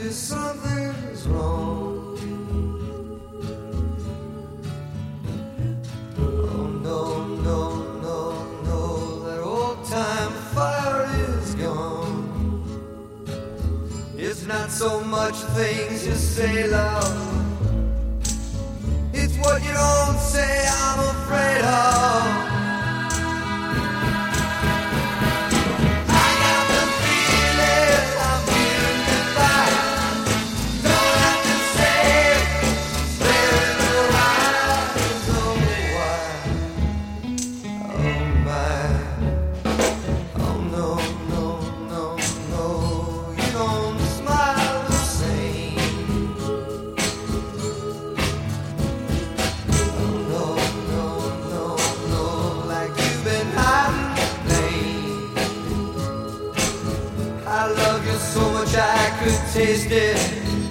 you something's wrong. Oh no, no, no, no, that old time fire is gone. It's not so much things you say loud. It's what you don't say could taste it.